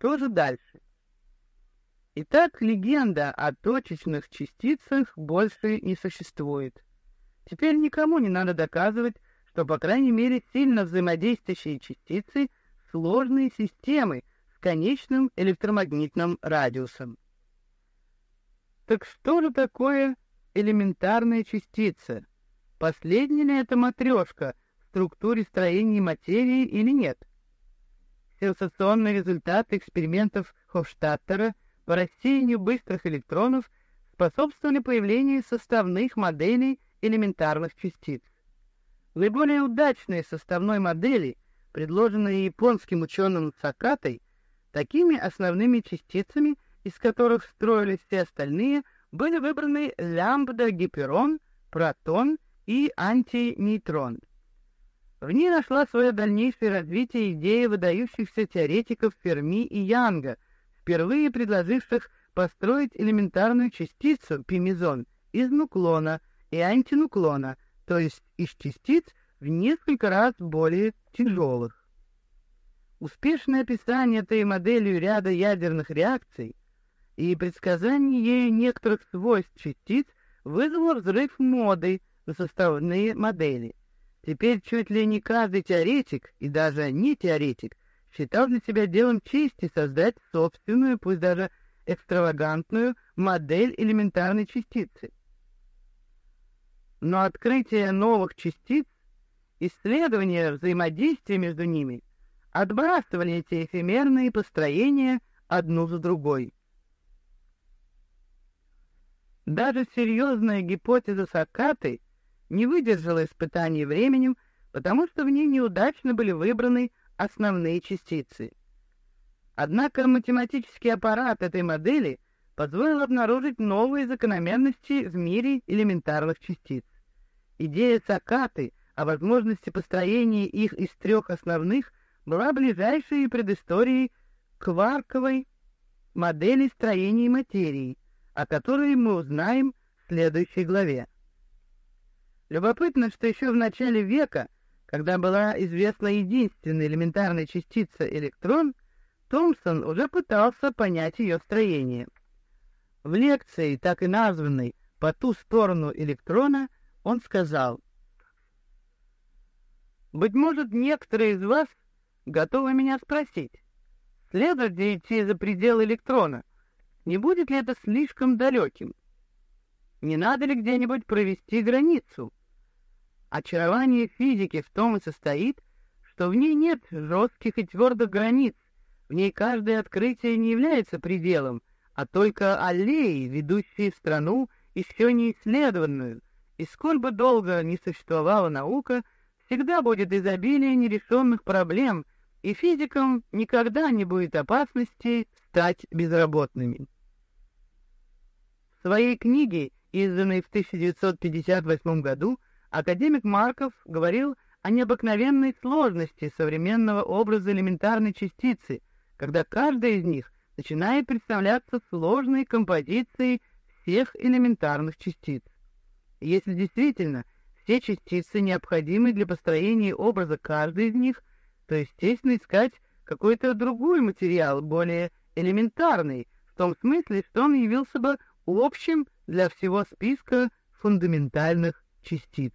Что же дальше? Итак, легенда о точечных частицах больше не существует. Теперь никому не надо доказывать, что, по крайней мере, сильно взаимодействующие частицы — сложные системы с конечным электромагнитным радиусом. Так что же такое элементарная частица? Последняя ли это матрешка в структуре строения материи или нет? Сенсационный результат экспериментов Хофштаттера по рассеянию быстрых электронов способствовали появлению составных моделей элементарных частиц. Наиболее удачные составной модели, предложенные японским ученым Сакатой, такими основными частицами, из которых строились все остальные, были выбраны лямбда-гиперон, протон и антинейтрон. В ней нашла свое дальнейшее развитие идея выдающихся теоретиков Ферми и Янга, впервые предложивших построить элементарную частицу пимезон из нуклона и антинуклона, то есть из частиц в несколько раз более тяжелых. Успешное описание этой моделью ряда ядерных реакций и предсказание ею некоторых свойств частиц вызвало взрыв моды на составные модели. Теперь чуть ли не каждый теоретик, и даже не теоретик, считал для себя делом чести создать собственную, пусть даже экстравагантную, модель элементарной частицы. Но открытие новых частиц, исследование взаимодействия между ними отбрасывали эти эфемерные построения одну за другой. Даже серьезная гипотеза Сокаты — не выдержала испытаний временем, потому что в ней неудачно были выбраны основные частицы. Однако математический аппарат этой модели позволил обнаружить новые закономерности в мире элементарных частиц. Идея Сакаты о возможности построения их из трех основных была ближайшей предысторией кварковой модели строения материи, о которой мы узнаем в следующей главе. Любопытно, что еще в начале века, когда была известна единственная элементарная частица электрон, Томпсон уже пытался понять ее строение. В лекции, так и названной «По ту сторону электрона», он сказал, «Быть может, некоторые из вас готовы меня спросить, следует ли идти за пределы электрона? Не будет ли это слишком далеким? Не надо ли где-нибудь провести границу?» Очарование физики в том и состоит, что в ней нет жестких и твердых границ, в ней каждое открытие не является пределом, а только аллеей, ведущей в страну еще не исследованную, и сколь бы долго не существовала наука, всегда будет изобилие нерешенных проблем, и физикам никогда не будет опасности стать безработными. В своей книге, изданной в 1958 году, Академик Марков говорил о необыкновенной сложности современного образа элементарной частицы, когда каждая из них начинает представляться сложной композицией всех элементарных частиц. Если действительно все частицы необходимы для построения образа каждой из них, то естественно искать какой-то другой материал, более элементарный, в том смысле, что он явился бы общим для всего списка фундаментальных частиц.